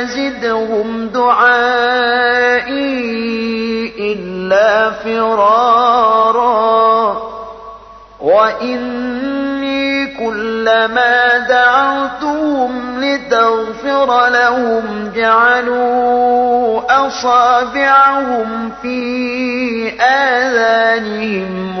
فلم يزدهم دعائي إلا فرارا. وإني كلما دعوتهم لتغفر لهم جعلوا أصابعهم في آذانهم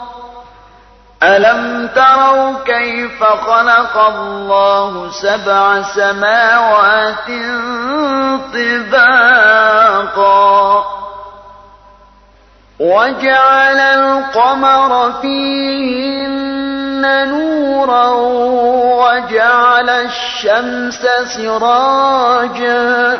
ألم تروا كيف خلق الله سبع سماوات طباقا وجعل القمر فيهن نورا وجعل الشمس سراجا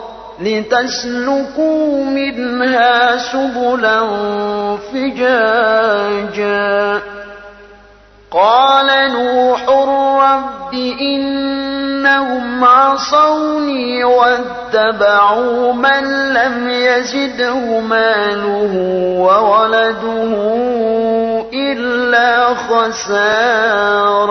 لتسلكوا منها سبلا فجاجا. قال نوح رب إنهم عصوني واتبعوا من لم يزده ماله وولده إلا خسارا.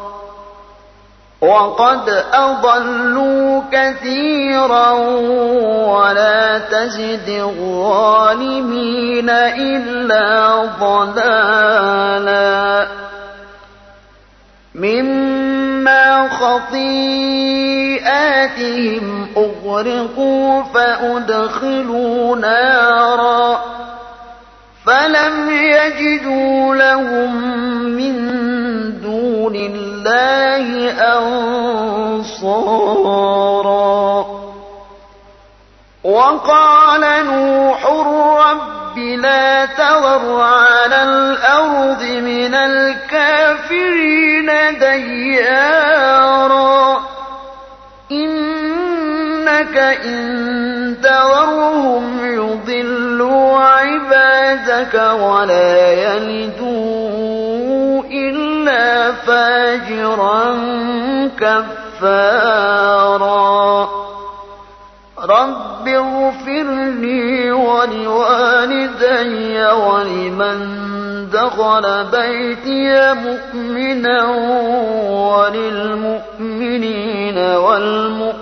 وقد أضلوا كثيرا ولا تزد الظالمين إلا ضلالا. مما خطيئاتهم أغرقوا فأدخلوا نارا فلم يجدوا لهم من الله أنصارا. وقال نوح رب لا تذر على الأرض من الكافرين ديارا. إنك إن تذرهم يضلوا عبادك ولا يلدوا إلا فاجرا كفارا. رب اغفر لي ولوالدي ولمن دخل بيتي مؤمنا وللمؤمنين والمؤمنات.